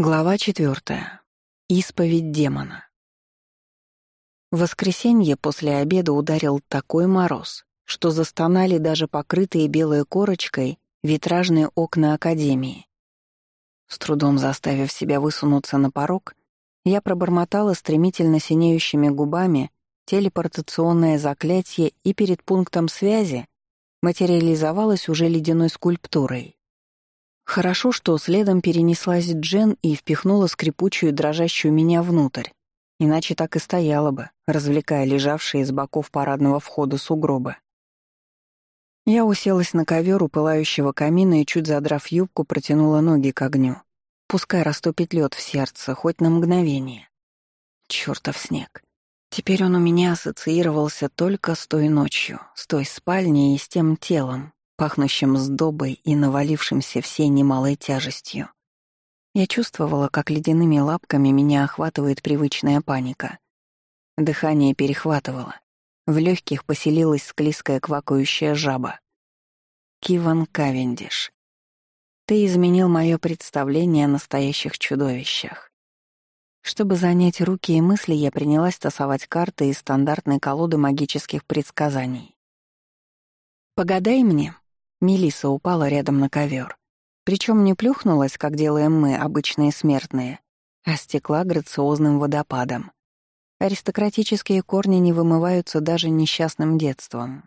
Глава четвертая. Исповедь демона. В воскресенье после обеда ударил такой мороз, что застонали даже покрытые белой корочкой витражные окна Академии. С трудом заставив себя высунуться на порог, я пробормотала стремительно синеющими губами телепортационное заклятие и перед пунктом связи материализовалась уже ледяной скульптурой. Хорошо, что следом перенеслась Джен и впихнула скрипучую дрожащую меня внутрь. Иначе так и стояла бы, развлекая лежавшие с боков парадного входа сугробы. Я уселась на ковер у пылающего камина и, чуть задрав юбку, протянула ноги к огню. Пускай растопит лед в сердце, хоть на мгновение. Чёртов снег. Теперь он у меня ассоциировался только с той ночью, с той спальней и с тем телом, пахнущим сдобой и навалившимся всей немалой тяжестью. Я чувствовала, как ледяными лапками меня охватывает привычная паника. Дыхание перехватывало. В легких поселилась склизкая квакающая жаба. Киван Кавендиш. Ты изменил мое представление о настоящих чудовищах. Чтобы занять руки и мысли, я принялась тасовать карты из стандартной колоды магических предсказаний. «Погадай мне», Мелиса упала рядом на ковер. Причем не плюхнулась, как делаем мы, обычные смертные, а стекла грациозным водопадом. Аристократические корни не вымываются даже несчастным детством.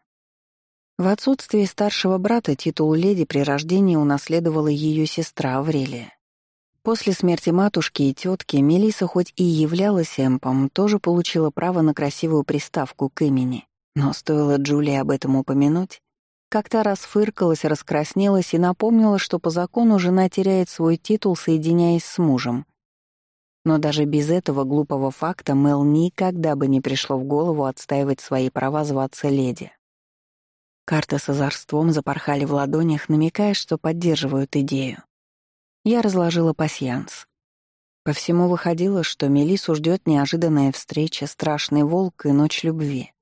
В отсутствие старшего брата титул леди при рождении унаследовала ее сестра Аврелия. После смерти матушки и тетки Мелиса хоть и являлась эмпом, тоже получила право на красивую приставку к имени. Но стоило Джулии об этом упомянуть, как-то раз фыркалась, раскраснелась и напомнила, что по закону жена теряет свой титул, соединяясь с мужем. Но даже без этого глупого факта Мел никогда бы не пришло в голову отстаивать свои права зваться леди. Карты с озорством запорхали в ладонях, намекая, что поддерживают идею. Я разложила пасьянс. По всему выходило, что Мелису ждет неожиданная встреча, страшный волк и ночь любви.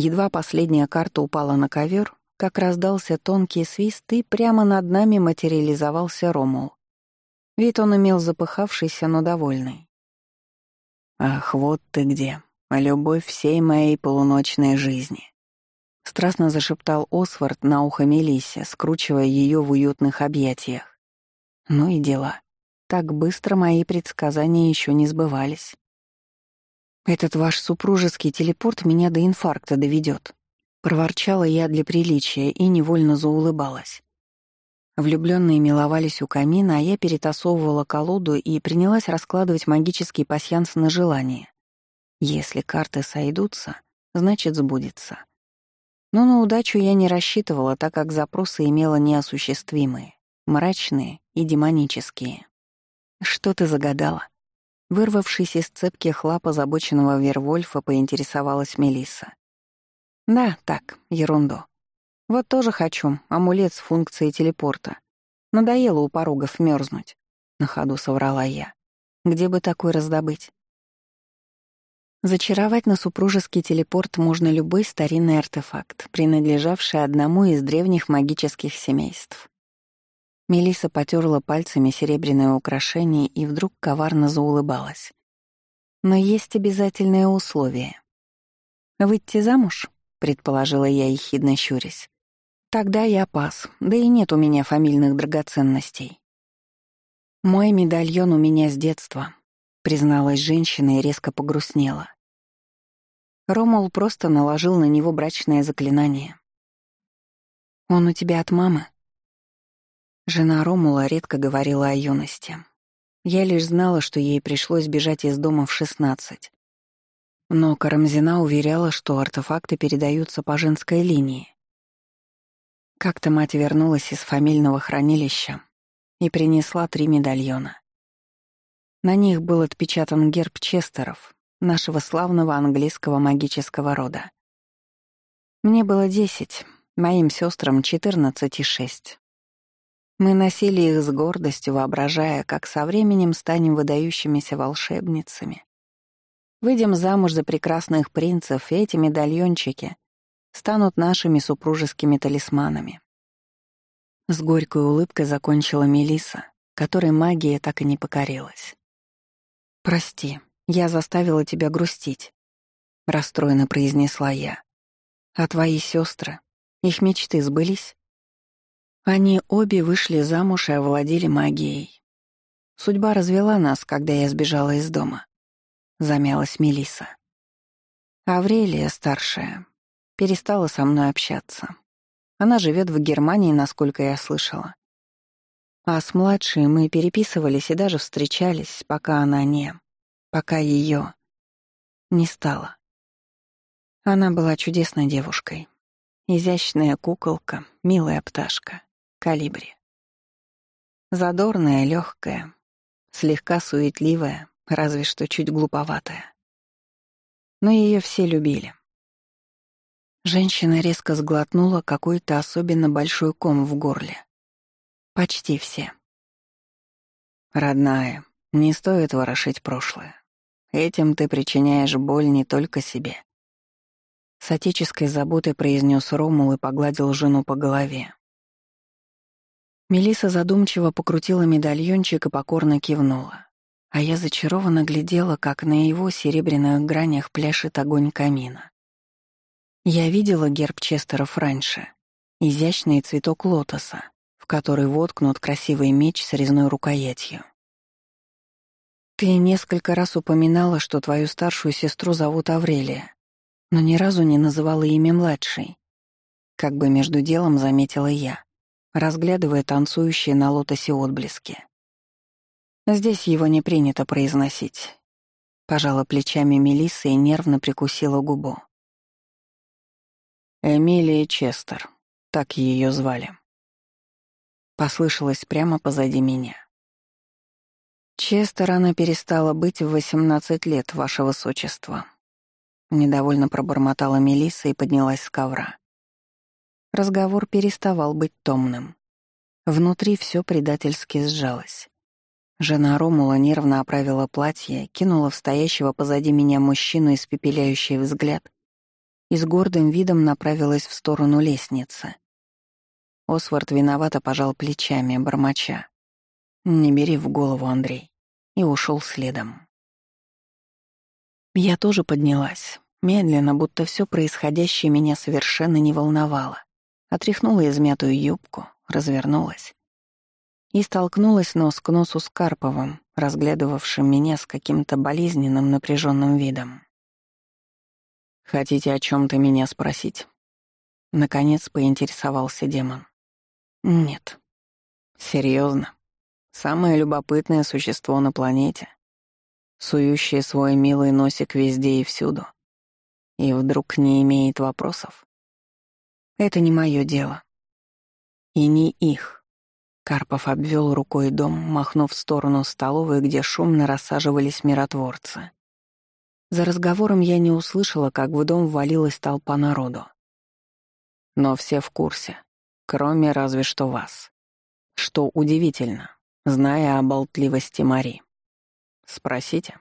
Едва последняя карта упала на ковер, как раздался тонкий свист, и прямо над нами материализовался Ромул. Вид он имел запыхавшийся, но довольный. «Ах, вот ты где, любовь всей моей полуночной жизни!» Страстно зашептал Освард на ухо Мелиссе, скручивая ее в уютных объятиях. Ну и дела. Так быстро мои предсказания еще не сбывались. «Этот ваш супружеский телепорт меня до инфаркта доведет», — проворчала я для приличия и невольно заулыбалась. Влюбленные миловались у камина, а я перетасовывала колоду и принялась раскладывать магический пасьянс на желание. Если карты сойдутся, значит, сбудется. Но на удачу я не рассчитывала, так как запросы имела неосуществимые, мрачные и демонические. «Что ты загадала?» Вырвавшись из цепких лап озабоченного Вервольфа, поинтересовалась Мелисса. «Да, так, ерунду. Вот тоже хочу, амулет с функцией телепорта. Надоело у порогов мерзнуть. На ходу соврала я. Где бы такой раздобыть? Зачаровать на супружеский телепорт можно любой старинный артефакт, принадлежавший одному из древних магических семейств. Мелиса потерла пальцами серебряное украшение и вдруг коварно заулыбалась. «Но есть обязательное условие. Выйти замуж?» — предположила я, ехидно щурясь. «Тогда я пас, да и нет у меня фамильных драгоценностей». «Мой медальон у меня с детства», — призналась женщина и резко погрустнела. Ромул просто наложил на него брачное заклинание. «Он у тебя от мамы?» Жена Ромула редко говорила о юности. Я лишь знала, что ей пришлось бежать из дома в 16. Но Карамзина уверяла, что артефакты передаются по женской линии. Как-то мать вернулась из фамильного хранилища и принесла три медальона. На них был отпечатан герб Честеров, нашего славного английского магического рода. Мне было десять, моим сестрам четырнадцать и шесть. Мы носили их с гордостью, воображая, как со временем станем выдающимися волшебницами. Выйдем замуж за прекрасных принцев, и эти медальончики станут нашими супружескими талисманами. С горькой улыбкой закончила Мелиса, которой магия так и не покорилась. «Прости, я заставила тебя грустить», — расстроенно произнесла я. «А твои сестры, их мечты сбылись?» Они обе вышли замуж и овладели магией. Судьба развела нас, когда я сбежала из дома. Замялась Мелиса. Аврелия, старшая, перестала со мной общаться. Она живет в Германии, насколько я слышала. А с младшей мы переписывались и даже встречались, пока она не... пока ее не стало. Она была чудесной девушкой. Изящная куколка, милая пташка, калибри. Задорная, легкая, слегка суетливая, разве что чуть глуповатая. Но ее все любили. Женщина резко сглотнула какой-то особенно большой ком в горле. Почти все. Родная, не стоит ворошить прошлое. Этим ты причиняешь боль не только себе. С отеческой заботой произнес Ромул и погладил жену по голове. Мелиса задумчиво покрутила медальончик и покорно кивнула. А я зачарованно глядела, как на его серебряных гранях пляшет огонь камина. Я видела герб Честеров раньше. Изящный цветок лотоса, который воткнут красивый меч с резной рукоятью. «Ты несколько раз упоминала, что твою старшую сестру зовут Аврелия, но ни разу не называла имя младшей», как бы между делом заметила я, разглядывая танцующие на лотосе отблески. «Здесь его не принято произносить», — пожала плечами Мелисса и нервно прикусила губу. Эмилия Честер, так ее звали послышалось прямо позади меня. Честер она перестала быть в 18 лет, ваше высочество. Недовольно пробормотала Мелисса и поднялась с ковра. Разговор переставал быть томным. Внутри все предательски сжалось. Жена Ромула нервно оправила платье, кинула в стоящего позади меня мужчину испепеляющий взгляд и с гордым видом направилась в сторону лестницы. Освард виновато пожал плечами, бормоча. «Не бери в голову, Андрей», и ушел следом. Я тоже поднялась, медленно, будто все происходящее меня совершенно не волновало. Отряхнула измятую юбку, развернулась. И столкнулась нос к носу с Карповым, разглядывавшим меня с каким-то болезненным напряженным видом. «Хотите о чем то меня спросить?» Наконец поинтересовался демон. Нет. Серьезно. Самое любопытное существо на планете, сующее свой милый носик везде и всюду, и вдруг не имеет вопросов. Это не мое дело. И не их. Карпов обвел рукой дом, махнув в сторону столовой, где шумно рассаживались миротворцы. За разговором я не услышала, как в дом ввалилась толпа народу. Но все в курсе, Кроме разве что вас. Что удивительно, зная о болтливости Мари. Спросите.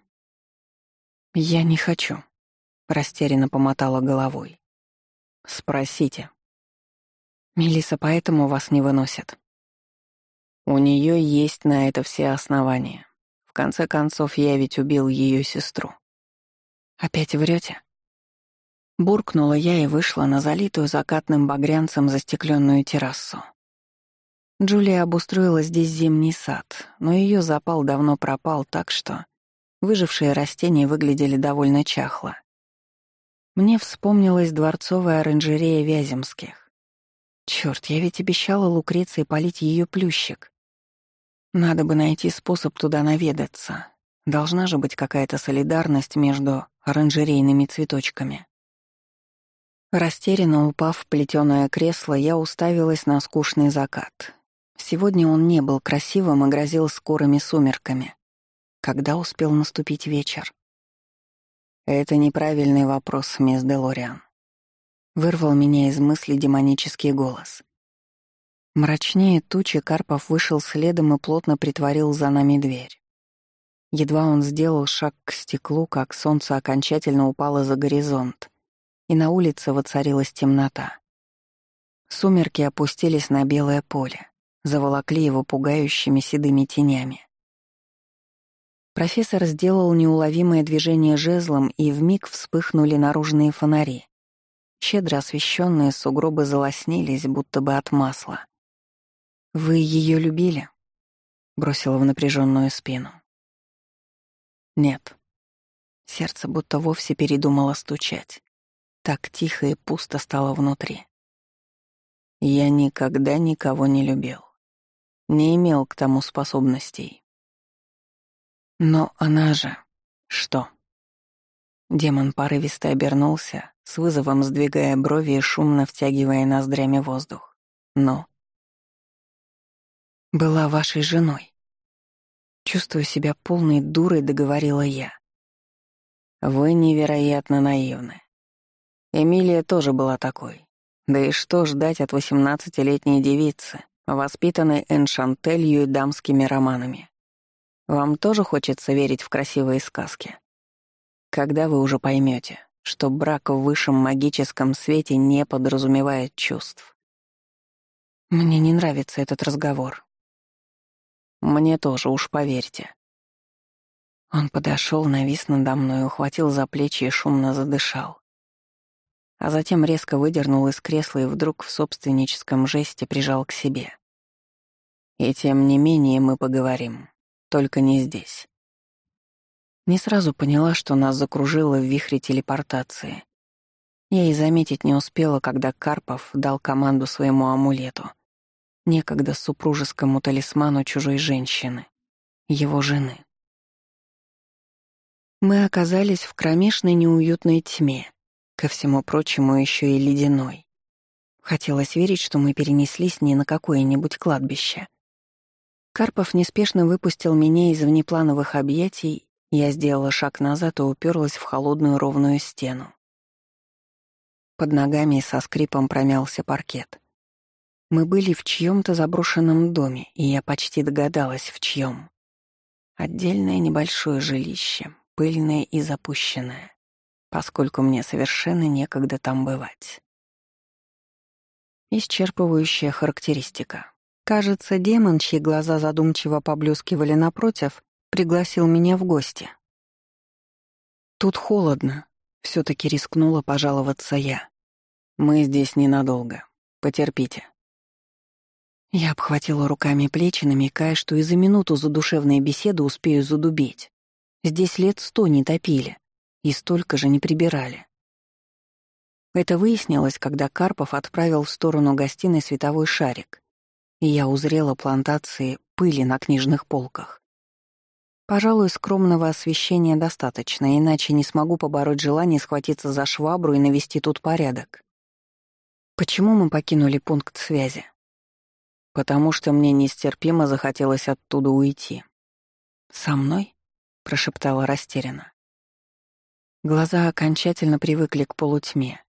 «Я не хочу», — растерянно помотала головой. «Спросите». Мелиса поэтому вас не выносит. У нее есть на это все основания. В конце концов, я ведь убил ее сестру. Опять врете? Буркнула я и вышла на залитую закатным багрянцем застекленную террасу. Джулия обустроила здесь зимний сад, но ее запал давно пропал так, что выжившие растения выглядели довольно чахло. Мне вспомнилась дворцовая оранжерея Вяземских. Черт, я ведь обещала Лукреции полить ее плющик. Надо бы найти способ туда наведаться. Должна же быть какая-то солидарность между оранжерейными цветочками. Растерянно упав в плетёное кресло, я уставилась на скучный закат. Сегодня он не был красивым и грозил скорыми сумерками. Когда успел наступить вечер? «Это неправильный вопрос, мисс Делориан», — вырвал меня из мысли демонический голос. Мрачнее тучи Карпов вышел следом и плотно притворил за нами дверь. Едва он сделал шаг к стеклу, как солнце окончательно упало за горизонт — и на улице воцарилась темнота. Сумерки опустились на белое поле, заволокли его пугающими седыми тенями. Профессор сделал неуловимое движение жезлом, и вмиг вспыхнули наружные фонари. Щедро освещенные сугробы залоснились, будто бы от масла. «Вы ее любили?» — бросила в напряженную спину. «Нет». Сердце будто вовсе передумало стучать. Так тихо и пусто стало внутри. Я никогда никого не любил. Не имел к тому способностей. Но она же... Что? Демон порывисто обернулся, с вызовом сдвигая брови и шумно втягивая ноздрями воздух. Но... Была вашей женой. Чувствую себя полной дурой, договорила я. Вы невероятно наивны. Эмилия тоже была такой. Да и что ждать от восемнадцатилетней девицы, воспитанной эншантелью и дамскими романами? Вам тоже хочется верить в красивые сказки? Когда вы уже поймете, что брак в высшем магическом свете не подразумевает чувств? Мне не нравится этот разговор. Мне тоже, уж поверьте. Он подошел, навис надо мной, ухватил за плечи и шумно задышал. А затем резко выдернул из кресла и вдруг в собственническом жесте прижал к себе. И тем не менее мы поговорим. Только не здесь. Не сразу поняла, что нас закружило в вихре телепортации. Я и заметить не успела, когда Карпов дал команду своему амулету. Некогда супружескому талисману чужой женщины. Его жены. Мы оказались в кромешной неуютной тьме, ко всему прочему еще и ледяной. Хотелось верить, что мы перенеслись не на какое-нибудь кладбище. Карпов неспешно выпустил меня из внеплановых объятий, я сделала шаг назад и уперлась в холодную ровную стену. Под ногами со скрипом промялся паркет. Мы были в чьем-то заброшенном доме, и я почти догадалась, в чьем. Отдельное небольшое жилище, пыльное и запущенное, поскольку мне совершенно некогда там бывать. Исчерпывающая характеристика. Кажется, демон, чьи глаза задумчиво поблескивали напротив, пригласил меня в гости. «Тут холодно», — все таки рискнула пожаловаться я. «Мы здесь ненадолго. Потерпите». Я обхватила руками плечи, намекая, что и за минуту задушевной беседы успею задубеть. Здесь лет сто не топили, и столько же не прибирали. Это выяснилось, когда Карпов отправил в сторону гостиной световой шарик, и я узрела плантации пыли на книжных полках. Пожалуй, скромного освещения достаточно, иначе не смогу побороть желание схватиться за швабру и навести тут порядок. Почему мы покинули пункт связи? Потому что мне нестерпимо захотелось оттуда уйти. «Со мной?» — прошептала растерянно. Глаза окончательно привыкли к полутьме.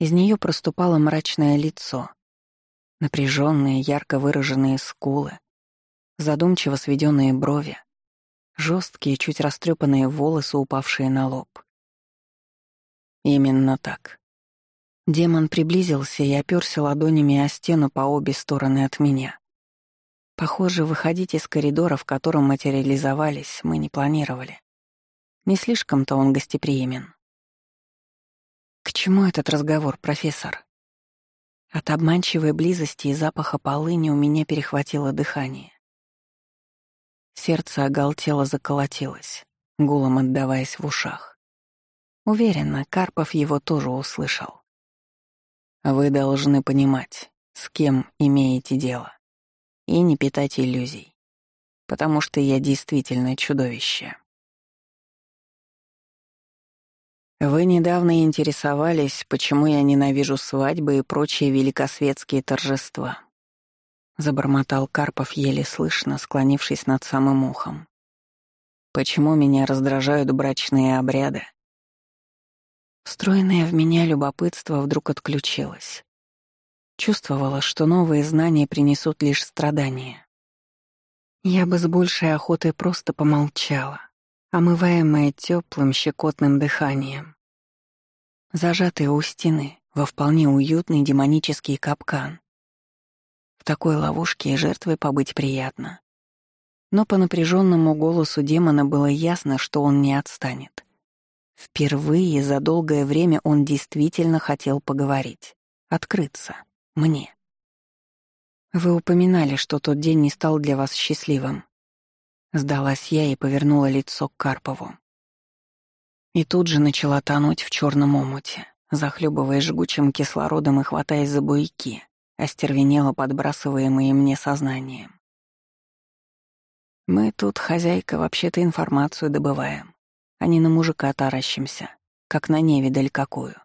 Из нее проступало мрачное лицо, Напряженные, ярко выраженные скулы, задумчиво сведенные брови, жесткие, чуть растрепанные волосы, упавшие на лоб. Именно так. Демон приблизился и оперся ладонями о стену по обе стороны от меня. Похоже, выходить из коридора, в котором материализовались, мы не планировали. Не слишком-то он гостеприимен. «К чему этот разговор, профессор?» От обманчивой близости и запаха полыни у меня перехватило дыхание. Сердце оголтело заколотилось, гулом отдаваясь в ушах. Уверена, Карпов его тоже услышал. Вы должны понимать, с кем имеете дело, и не питать иллюзий, потому что я действительно чудовище. Вы недавно интересовались, почему я ненавижу свадьбы и прочие великосветские торжества. Забормотал Карпов еле слышно, склонившись над самым ухом. Почему меня раздражают брачные обряды? Встроенное в меня любопытство вдруг отключилось. Чувствовала, что новые знания принесут лишь страдания. Я бы с большей охотой просто помолчала, омываемая теплым щекотным дыханием. Зажатая у стены, во вполне уютный демонический капкан. В такой ловушке и жертвой побыть приятно. Но по напряженному голосу демона было ясно, что он не отстанет. Впервые за долгое время он действительно хотел поговорить, открыться, мне. «Вы упоминали, что тот день не стал для вас счастливым». Сдалась я и повернула лицо к Карпову. И тут же начала тонуть в черном омуте, захлебываясь жгучим кислородом и хватаясь за буйки, остервенело подбрасываемые мне сознанием. Мы тут, хозяйка, вообще-то информацию добываем, а не на мужика таращимся, как на невидаль какую.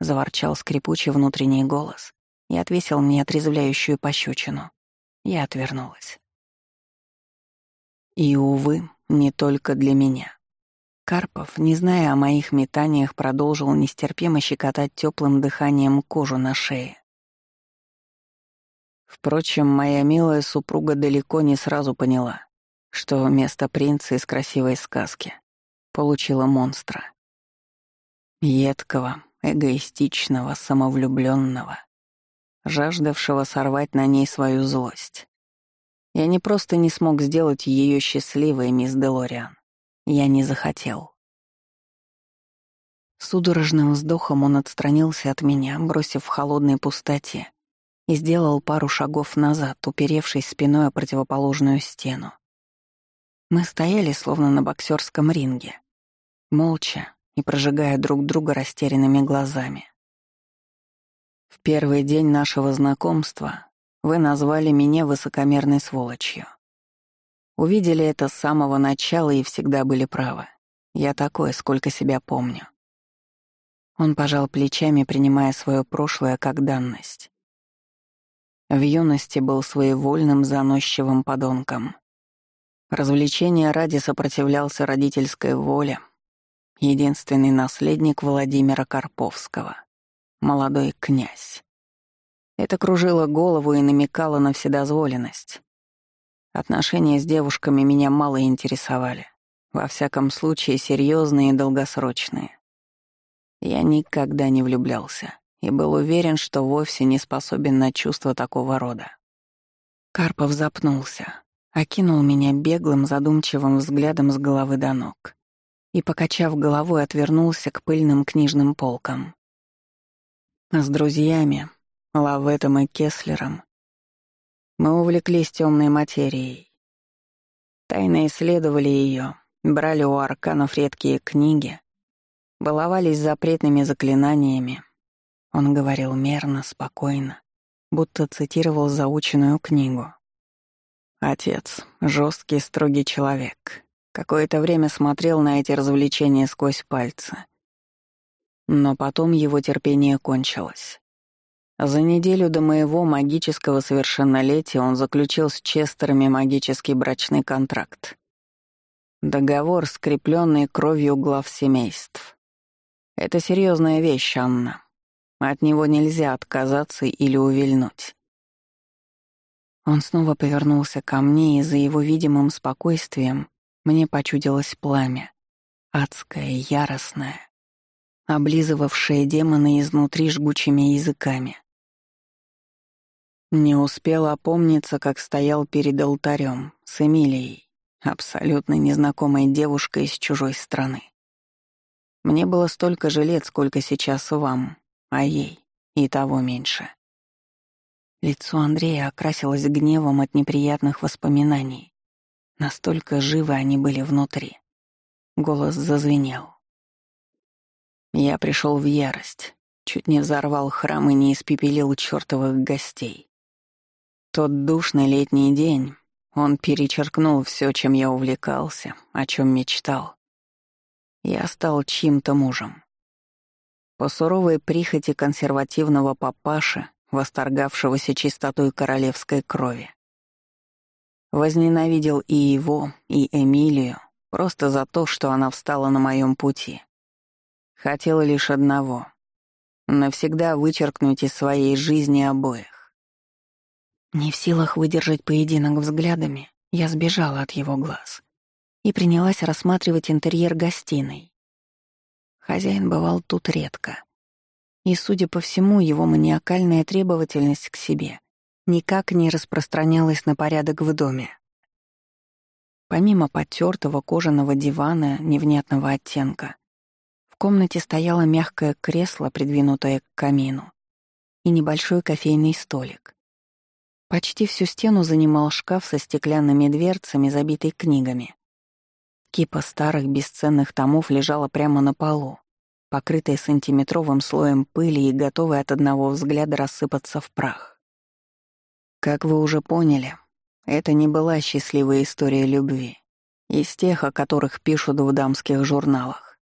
Заворчал скрипучий внутренний голос и отвесил мне отрезвляющую пощечину. Я отвернулась. И, увы, не только для меня. Карпов, не зная о моих метаниях, продолжил нестерпимо щекотать теплым дыханием кожу на шее. Впрочем, моя милая супруга далеко не сразу поняла, что вместо принца из красивой сказки получила монстра. Едкого, эгоистичного, самовлюбленного, жаждавшего сорвать на ней свою злость. Я не просто не смог сделать ее счастливой, мисс Делориан. Я не захотел. Судорожным вздохом он отстранился от меня, бросив в холодной пустоте, и сделал пару шагов назад, уперевшись спиной о противоположную стену. Мы стояли словно на боксерском ринге, молча и прожигая друг друга растерянными глазами. В первый день нашего знакомства вы назвали меня высокомерной сволочью. Увидели это с самого начала и всегда были правы. Я такой, сколько себя помню. Он пожал плечами, принимая свое прошлое как данность. В юности был своевольным, заносчивым подонком. Развлечения ради сопротивлялся родительской воле. Единственный наследник Владимира Карповского. Молодой князь. Это кружило голову и намекало на вседозволенность. Отношения с девушками меня мало интересовали. Во всяком случае, серьезные и долгосрочные. Я никогда не влюблялся и был уверен, что вовсе не способен на чувства такого рода. Карпов запнулся, окинул меня беглым, задумчивым взглядом с головы до ног и, покачав головой, отвернулся к пыльным книжным полкам. С друзьями, Лаветом и Кеслером, мы увлеклись темной материей. Тайно исследовали ее, брали у арканов редкие книги, баловались запретными заклинаниями. Он говорил мерно, спокойно, будто цитировал заученную книгу. Отец, жесткий, строгий человек, какое-то время смотрел на эти развлечения сквозь пальцы. Но потом его терпение кончилось. За неделю до моего магического совершеннолетия он заключил с Честерами магический брачный контракт. Договор, скрепленный кровью глав семейств. Это серьезная вещь, Анна. От него нельзя отказаться или увильнуть. Он снова повернулся ко мне, и за его видимым спокойствием мне почудилось пламя. Адское, яростное, облизывавшее демона изнутри жгучими языками. Не успел опомниться, как стоял перед алтарем с Эмилией, абсолютно незнакомой девушкой из чужой страны. Мне было столько же лет, сколько сейчас вам, а ей и того меньше. Лицо Андрея окрасилось гневом от неприятных воспоминаний. Настолько живы они были внутри. Голос зазвенел. Я пришел в ярость, чуть не взорвал храм и не испепелил чертовых гостей. Тот душный летний день, он перечеркнул все, чем я увлекался, о чем мечтал. Я стал чьим-то мужем. По суровой прихоти консервативного папаши, восторгавшегося чистотой королевской крови. Возненавидел и его, и Эмилию, просто за то, что она встала на моем пути. Хотел лишь одного — навсегда вычеркнуть из своей жизни обоих. Не в силах выдержать поединок взглядами, я сбежала от его глаз и принялась рассматривать интерьер гостиной. Хозяин бывал тут редко. И, судя по всему, его маниакальная требовательность к себе никак не распространялось на порядок в доме. Помимо потертого кожаного дивана невнятного оттенка, в комнате стояло мягкое кресло, придвинутое к камину, и небольшой кофейный столик. Почти всю стену занимал шкаф со стеклянными дверцами, забитый книгами. Кипа старых бесценных томов лежала прямо на полу, покрытая сантиметровым слоем пыли и готовая от одного взгляда рассыпаться в прах. Как вы уже поняли, это не была счастливая история любви, из тех, о которых пишут в дамских журналах.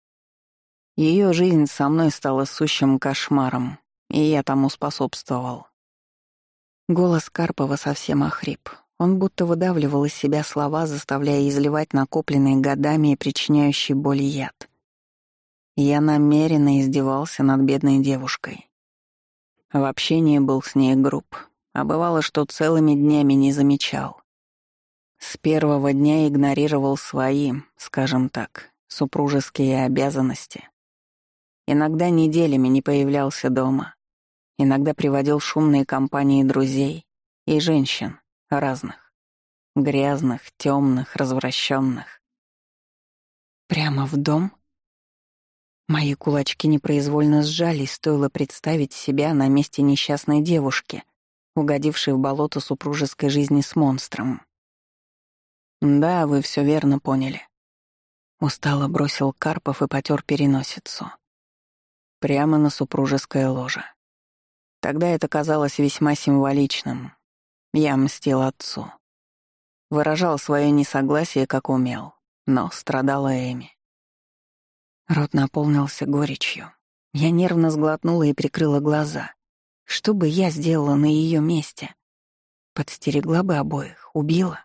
Ее жизнь со мной стала сущим кошмаром, и я тому способствовал. Голос Карпова совсем охрип. Он будто выдавливал из себя слова, заставляя изливать накопленные годами и причиняющий боль яд. Я намеренно издевался над бедной девушкой. В общении был с ней груб, а бывало, что целыми днями не замечал. С первого дня игнорировал свои, скажем так, супружеские обязанности. Иногда неделями не появлялся дома. Иногда приводил шумные компании друзей и женщин разных. Грязных, темных, развращенных. Прямо в дом? Мои кулачки непроизвольно сжались, стоило представить себя на месте несчастной девушки, угодившей в болото супружеской жизни с монстром. «Да, вы все верно поняли». Устало бросил Карпов и потер переносицу. Прямо на супружеское ложе. Тогда это казалось весьма символичным. Я мстил отцу. Выражал свое несогласие, как умел, но страдала Эми. Рот наполнился горечью. Я нервно сглотнула и прикрыла глаза. Что бы я сделала на ее месте? Подстерегла бы обоих, убила.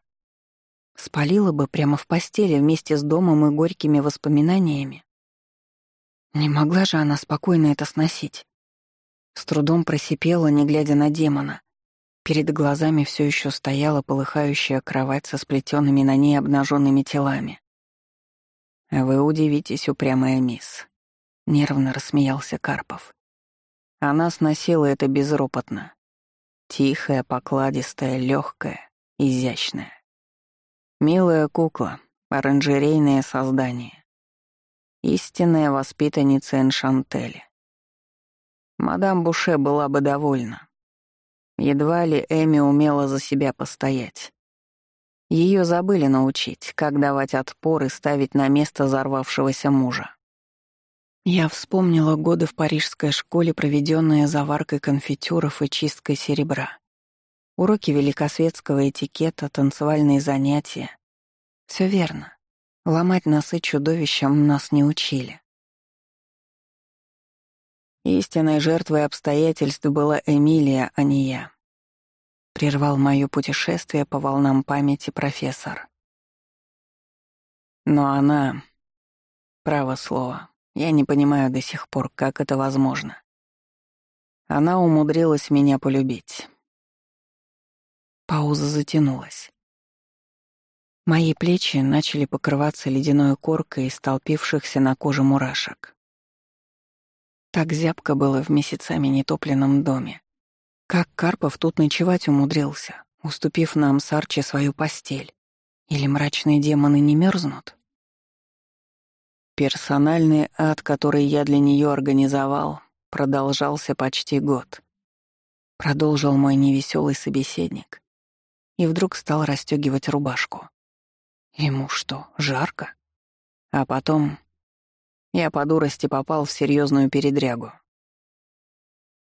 Спалила бы прямо в постели вместе с домом и горькими воспоминаниями. Не могла же она спокойно это сносить. С трудом просипела, не глядя на демона. Перед глазами все еще стояла полыхающая кровать со сплетенными на ней обнаженными телами. «Вы удивитесь, упрямая мисс», — нервно рассмеялся Карпов. Она сносила это безропотно. Тихая, покладистая, легкая, изящная. Милая кукла, оранжерейное создание. Истинная воспитанница Эншантели. Мадам Буше была бы довольна. Едва ли Эми умела за себя постоять. Ее забыли научить, как давать отпор и ставить на место взорвавшегося мужа. Я вспомнила годы в парижской школе, проведенные заваркой конфитюров и чисткой серебра. Уроки великосветского этикета, танцевальные занятия. Все верно. Ломать носы чудовищам нас не учили. Истинной жертвой обстоятельств была Эмилия, а не я. Прервал мое путешествие по волнам памяти профессор. Но она... Право слово. Я не понимаю до сих пор, как это возможно. Она умудрилась меня полюбить. Пауза затянулась. Мои плечи начали покрываться ледяной коркой из столпившихся на коже мурашек. Так зябко было в месяцами нетопленном доме. Как Карпов тут ночевать умудрился, уступив нам с Арчи свою постель? Или мрачные демоны не мерзнут? Персональный ад, который я для нее организовал, продолжался почти год. Продолжил мой невеселый собеседник. И вдруг стал расстегивать рубашку. Ему что, жарко? А потом я по дурости попал в серьезную передрягу.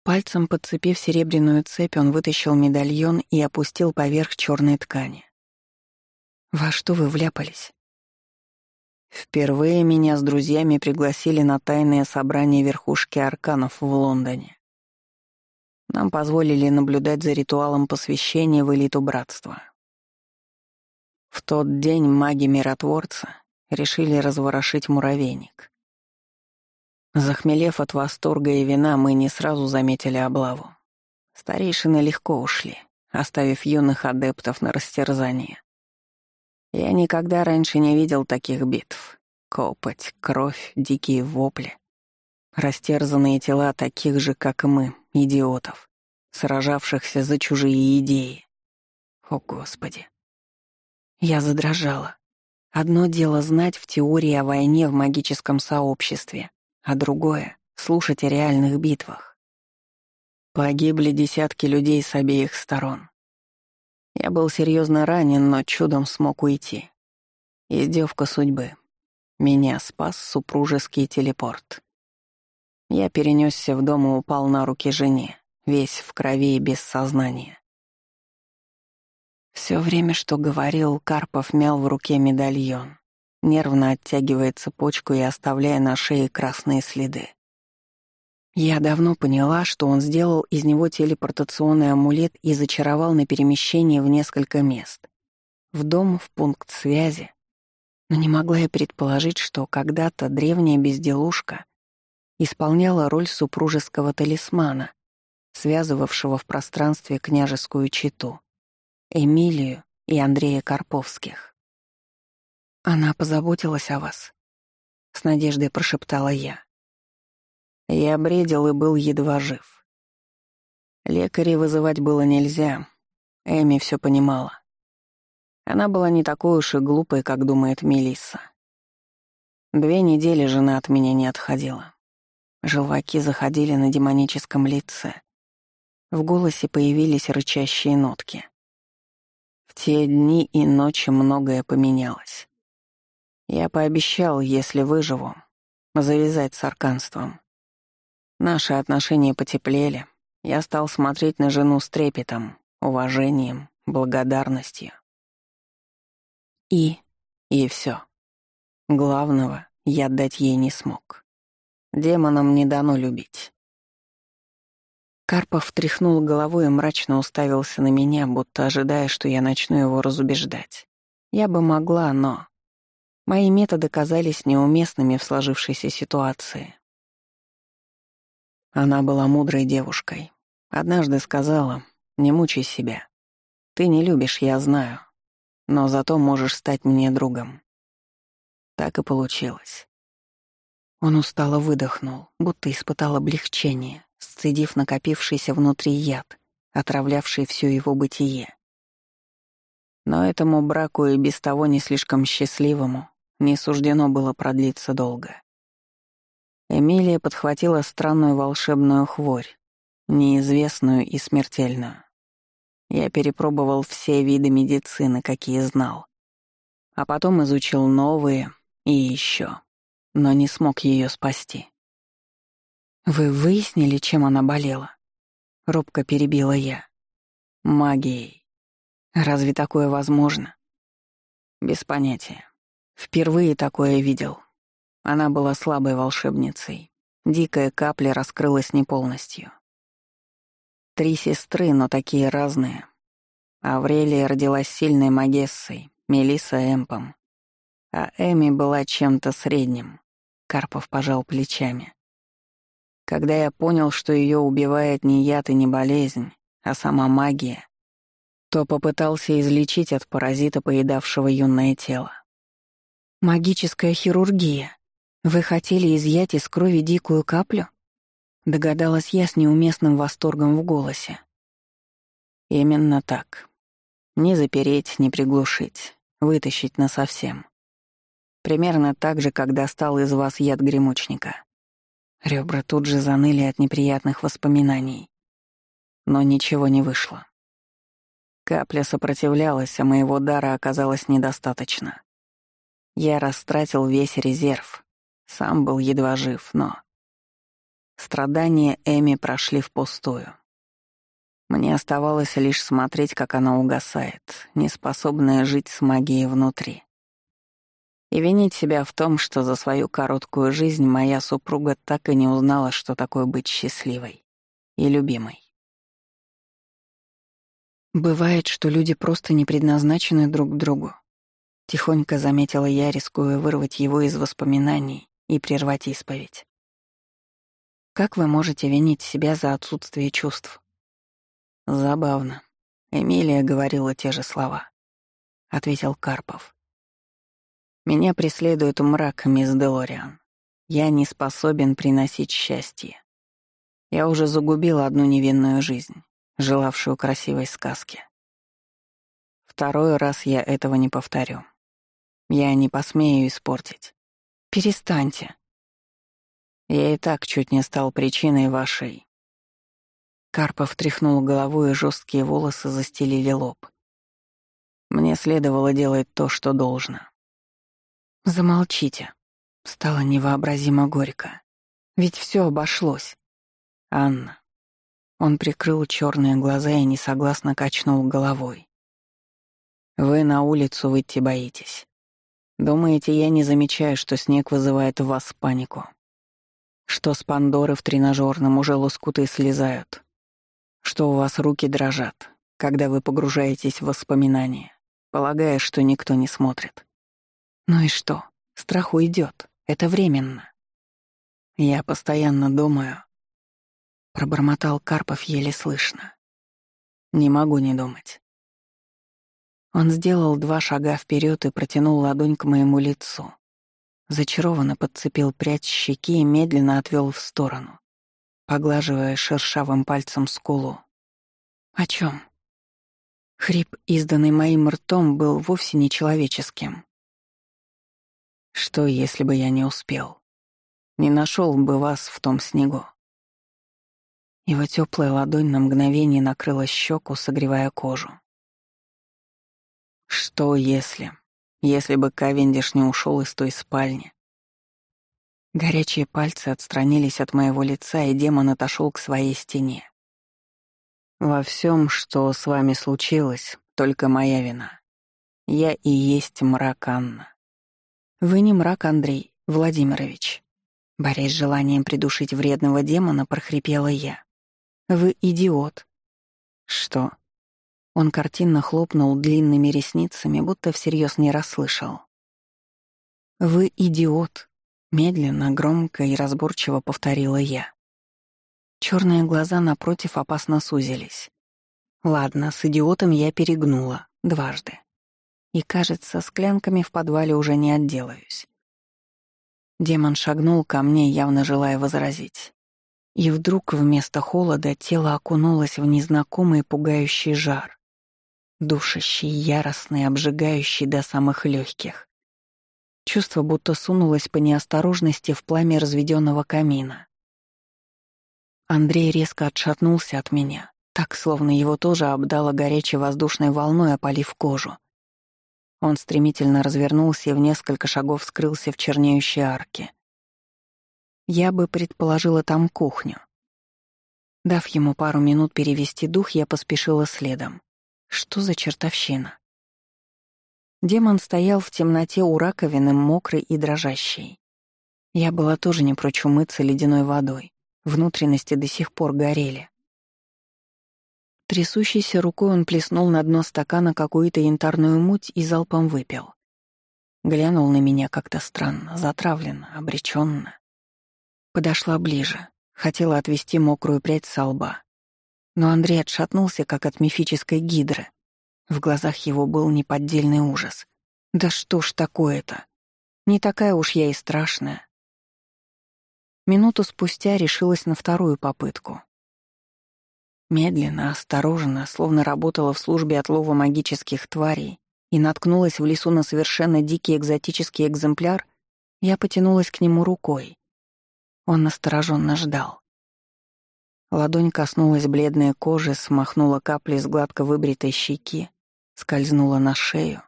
Пальцем подцепив серебряную цепь, он вытащил медальон и опустил поверх черной ткани. «Во что вы вляпались?» Впервые меня с друзьями пригласили на тайное собрание верхушки арканов в Лондоне. Нам позволили наблюдать за ритуалом посвящения в элиту братства. В тот день маги-миротворца решили разворошить муравейник. Захмелев от восторга и вина, мы не сразу заметили облаву. Старейшины легко ушли, оставив юных адептов на растерзание. Я никогда раньше не видел таких битв. Копоть, кровь, дикие вопли. Растерзанные тела таких же, как и мы, идиотов. сражавшихся за чужие идеи. О, Господи. Я задрожала. Одно дело знать в теории о войне в магическом сообществе, а другое — слушать о реальных битвах. Погибли десятки людей с обеих сторон. Я был серьезно ранен, но чудом смог уйти. Издевка судьбы. Меня спас супружеский телепорт. Я перенесся в дом и упал на руки жене, весь в крови и без сознания. Все время, что говорил, Карпов мял в руке медальон, нервно оттягивая цепочку и оставляя на шее красные следы. Я давно поняла, что он сделал из него телепортационный амулет и зачаровал на перемещение в несколько мест. В дом, в пункт связи. Но не могла я предположить, что когда-то древняя безделушка исполняла роль супружеского талисмана, связывавшего в пространстве княжескую читу. Эмилию и Андрея Карповских. «Она позаботилась о вас», — с надеждой прошептала я. Я бредил и был едва жив. Лекарей вызывать было нельзя. Эми все понимала. Она была не такой уж и глупой, как думает Мелисса. Две недели жена от меня не отходила. Желваки заходили на демоническом лице. В голосе появились рычащие нотки. В те дни и ночи многое поменялось. Я пообещал, если выживу, завязать с арканством. Наши отношения потеплели. Я стал смотреть на жену с трепетом, уважением, благодарностью. И... и все. Главного я дать ей не смог. Демонам не дано любить. Карпов тряхнул головой и мрачно уставился на меня, будто ожидая, что я начну его разубеждать. Я бы могла, но... Мои методы казались неуместными в сложившейся ситуации. Она была мудрой девушкой. Однажды сказала, «Не мучай себя. Ты не любишь, я знаю, но зато можешь стать мне другом». Так и получилось. Он устало выдохнул, будто испытал облегчение, сцедив накопившийся внутри яд, отравлявший все его бытие. Но этому браку и без того не слишком счастливому не суждено было продлиться долго. Эмилия подхватила странную волшебную хворь, неизвестную и смертельную. Я перепробовал все виды медицины, какие знал. А потом изучил новые и еще, но не смог ее спасти. «Вы выяснили, чем она болела?» — робко перебила я. «Магией. Разве такое возможно?» «Без понятия. Впервые такое видел. Она была слабой волшебницей. Дикая капля раскрылась не полностью. Три сестры, но такие разные. Аврелия родилась сильной магессой, Мелисса Эмпом. А Эми была чем-то средним. Карпов пожал плечами. Когда я понял, что ее убивает не яд и не болезнь, а сама магия, то попытался излечить от паразита, поедавшего юное тело. «Магическая хирургия. Вы хотели изъять из крови дикую каплю?» Догадалась я с неуместным восторгом в голосе. «Именно так. Не запереть, не приглушить, вытащить насовсем. Примерно так же, как достал из вас яд гремучника. Ребра тут же заныли от неприятных воспоминаний. Но ничего не вышло. Капля сопротивлялась, а моего дара оказалось недостаточно. Я растратил весь резерв. Сам был едва жив, но... Страдания Эми прошли впустую. Мне оставалось лишь смотреть, как она угасает, неспособная жить с магией внутри и винить себя в том, что за свою короткую жизнь моя супруга так и не узнала, что такое быть счастливой и любимой. Бывает, что люди просто не предназначены друг другу. Тихонько заметила я, рискуя вырвать его из воспоминаний и прервать исповедь. Как вы можете винить себя за отсутствие чувств? Забавно. Эмилия говорила те же слова. Ответил Карпов. Меня преследует мрак, мисс Делориан. Я не способен приносить счастье. Я уже загубил одну невинную жизнь. желавшую красивой сказки. Второй раз я этого не повторю. Я не посмею испортить. Перестаньте. Я и так чуть не стал причиной вашей. Карпов тряхнул головой, и жесткие волосы застелили лоб. Мне следовало делать то, что должно. Замолчите. Стало невообразимо горько. Ведь все обошлось. Анна. Он прикрыл черные глаза и несогласно качнул головой. Вы на улицу выйти боитесь. Думаете, я не замечаю, что снег вызывает в вас панику? Что с Пандоры в тренажерном уже лоскуты слезают? Что у вас руки дрожат, когда вы погружаетесь в воспоминания, полагая, что никто не смотрит? Ну и что? Страх уйдет. Это временно. Я постоянно думаю. Пробормотал Карпов еле слышно. Не могу не думать. Он сделал два шага вперед и протянул ладонь к моему лицу. Зачарованно подцепил прядь щеки и медленно отвел в сторону, поглаживая шершавым пальцем скулу. «О чем? Хрип, изданный моим ртом, был вовсе не человеческим. Что, если бы я не успел? Не нашел бы вас в том снегу. Его теплая ладонь на мгновение накрыла щеку, согревая кожу. Что если... Если бы Кавендиш не ушел из той спальни? Горячие пальцы отстранились от моего лица, и демон отошел к своей стене. Во всем, что с вами случилось, только моя вина. Я и есть мрак Анна. Вы не мрак, Андрей Владимирович. Борясь с желанием придушить вредного демона, прохрипела я. Вы идиот. Что? Он картинно хлопнул длинными ресницами, будто всерьез не расслышал. «Вы идиот», — медленно, громко и разборчиво повторила я. Черные глаза напротив опасно сузились. Ладно, с идиотом я перегнула. Дважды. И, кажется, склянками в подвале уже не отделаюсь. Демон шагнул ко мне, явно желая возразить. И вдруг вместо холода тело окунулось в незнакомый пугающий жар душащий, яростный, обжигающий до самых легких. Чувство будто сунулось по неосторожности в пламя разведенного камина. Андрей резко отшатнулся от меня, так, словно его тоже обдало горячей воздушной волной, опалив кожу. Он стремительно развернулся и в несколько шагов скрылся в чернеющей арке. Я бы предположила там кухню. Дав ему пару минут перевести дух, я поспешила следом. Что за чертовщина? Демон стоял в темноте у раковины, мокрый и дрожащий. Я была тоже не прочь умыться ледяной водой. Внутренности до сих пор горели. Трясущейся рукой он плеснул на дно стакана какую-то янтарную муть и залпом выпил. Глянул на меня как-то странно, затравленно, обреченно. Подошла ближе, хотела отвести мокрую прядь со лба. Но Андрей отшатнулся, как от мифической гидры. В глазах его был неподдельный ужас. «Да что ж такое-то? Не такая уж я и страшная». Минуту спустя решилась на вторую попытку. Медленно, осторожно, словно работала в службе отлова магических тварей и наткнулась в лесу на совершенно дикий экзотический экземпляр, я потянулась к нему рукой. Он настороженно ждал. Ладонь коснулась бледной кожи, смахнула капли с гладко выбритой щеки, скользнула на шею.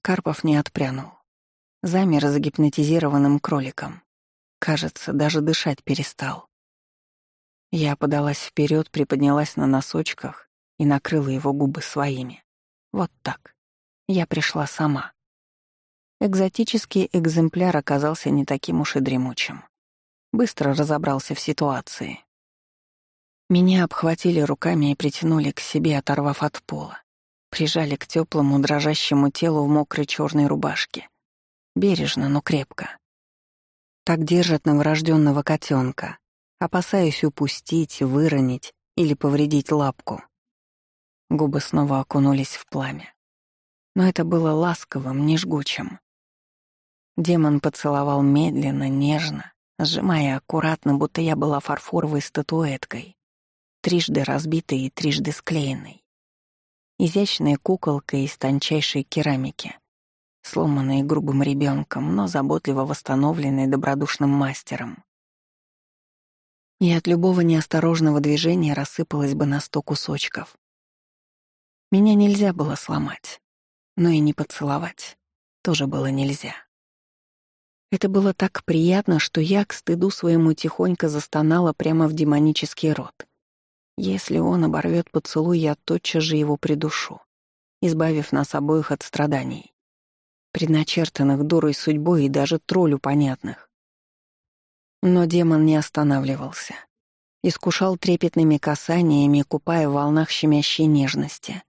Карпов не отпрянул. Замер загипнотизированным кроликом. Кажется, даже дышать перестал. Я подалась вперед, приподнялась на носочках и накрыла его губы своими. Вот так. Я пришла сама. Экзотический экземпляр оказался не таким уж и дремучим. Быстро разобрался в ситуации. Меня обхватили руками и притянули к себе, оторвав от пола. Прижали к теплому, дрожащему телу в мокрой черной рубашке. Бережно, но крепко. Так держат новорожденного котенка, опасаясь упустить, выронить или повредить лапку. Губы снова окунулись в пламя. Но это было ласковым, не жгучим. Демон поцеловал медленно, нежно, сжимая аккуратно, будто я была фарфоровой статуэткой. трижды разбитой и трижды склеенной. Изящная куколка из тончайшей керамики, сломанная грубым ребенком, но заботливо восстановленная добродушным мастером. И от любого неосторожного движения рассыпалась бы на сто кусочков. Меня нельзя было сломать, но и не поцеловать тоже было нельзя. Это было так приятно, что я к стыду своему тихонько застонала прямо в демонический рот. Если он оборвет поцелуй, я тотчас же его придушу, избавив нас обоих от страданий, предначертанных дурой судьбой и даже троллю понятных. Но демон не останавливался. Искушал трепетными касаниями, купая в волнах щемящей нежности.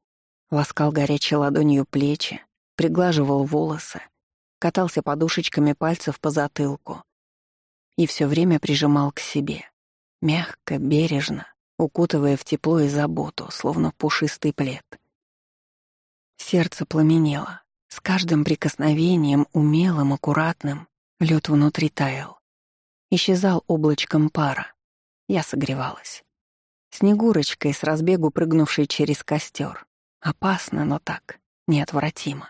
Ласкал горячей ладонью плечи, приглаживал волосы, катался подушечками пальцев по затылку и все время прижимал к себе, мягко, бережно, укутывая в тепло и заботу, словно пушистый плед. Сердце пламенело. С каждым прикосновением, умелым, аккуратным, лед внутри таял. Исчезал облачком пара. Я согревалась. Снегурочкой с разбегу прыгнувшей через костер. Опасно, но так, неотвратимо.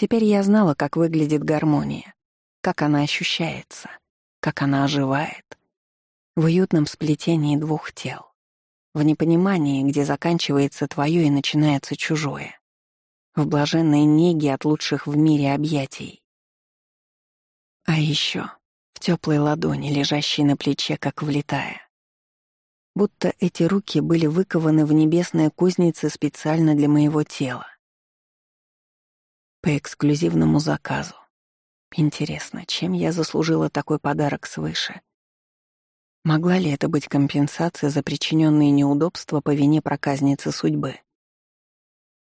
Теперь я знала, как выглядит гармония, как она ощущается, как она оживает. В уютном сплетении двух тел. В непонимании, где заканчивается твое и начинается чужое. В блаженной неге от лучших в мире объятий. А еще в теплой ладони, лежащей на плече, как влетая. Будто эти руки были выкованы в небесной кузнице специально для моего тела. По эксклюзивному заказу. Интересно, чем я заслужила такой подарок свыше? Могла ли это быть компенсация за причиненные неудобства по вине проказницы судьбы?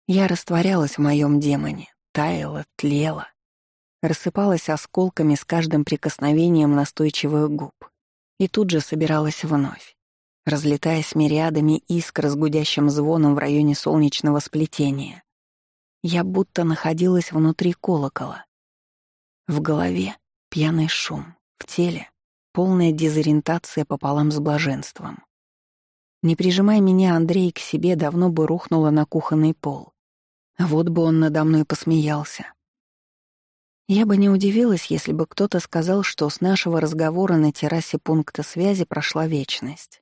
Я растворялась в моем демоне, таяла, тлела, рассыпалась осколками с каждым прикосновением настойчивых губ и тут же собиралась вновь, разлетаясь мириадами искр с гудящим звоном в районе солнечного сплетения. Я будто находилась внутри колокола. В голове пьяный шум, в теле полная дезориентация пополам с блаженством. Не прижимая меня, Андрей к себе давно бы рухнула на кухонный пол. Вот бы он надо мной посмеялся. Я бы не удивилась, если бы кто-то сказал, что с нашего разговора на террасе пункта связи прошла вечность.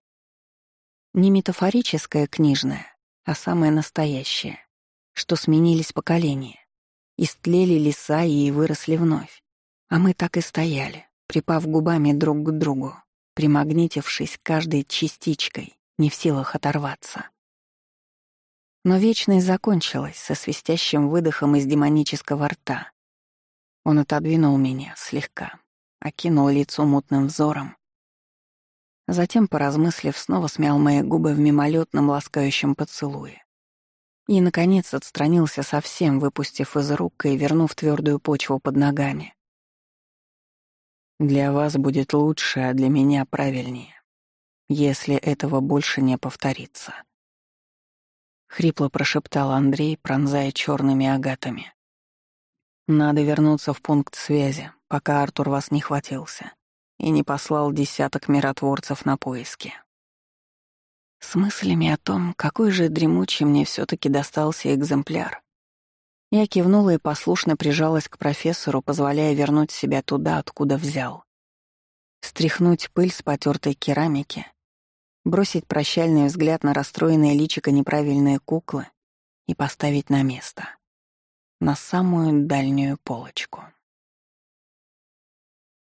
Не метафорическая книжная, а самая настоящая что сменились поколения. Истлели леса и выросли вновь. А мы так и стояли, припав губами друг к другу, примагнитившись каждой частичкой, не в силах оторваться. Но вечность закончилась со свистящим выдохом из демонического рта. Он отодвинул меня слегка, окинул лицо мутным взором. Затем, поразмыслив, снова смял мои губы в мимолетном ласкающем поцелуе. И, наконец, отстранился совсем, выпустив из рук и вернув твердую почву под ногами. «Для вас будет лучше, а для меня правильнее, если этого больше не повторится». Хрипло прошептал Андрей, пронзая черными агатами. «Надо вернуться в пункт связи, пока Артур вас не хватился и не послал десяток миротворцев на поиски». С мыслями о том, какой же дремучий мне все таки достался экземпляр. Я кивнула и послушно прижалась к профессору, позволяя вернуть себя туда, откуда взял. Стряхнуть пыль с потертой керамики, бросить прощальный взгляд на расстроенное личико неправильные куклы и поставить на место. На самую дальнюю полочку.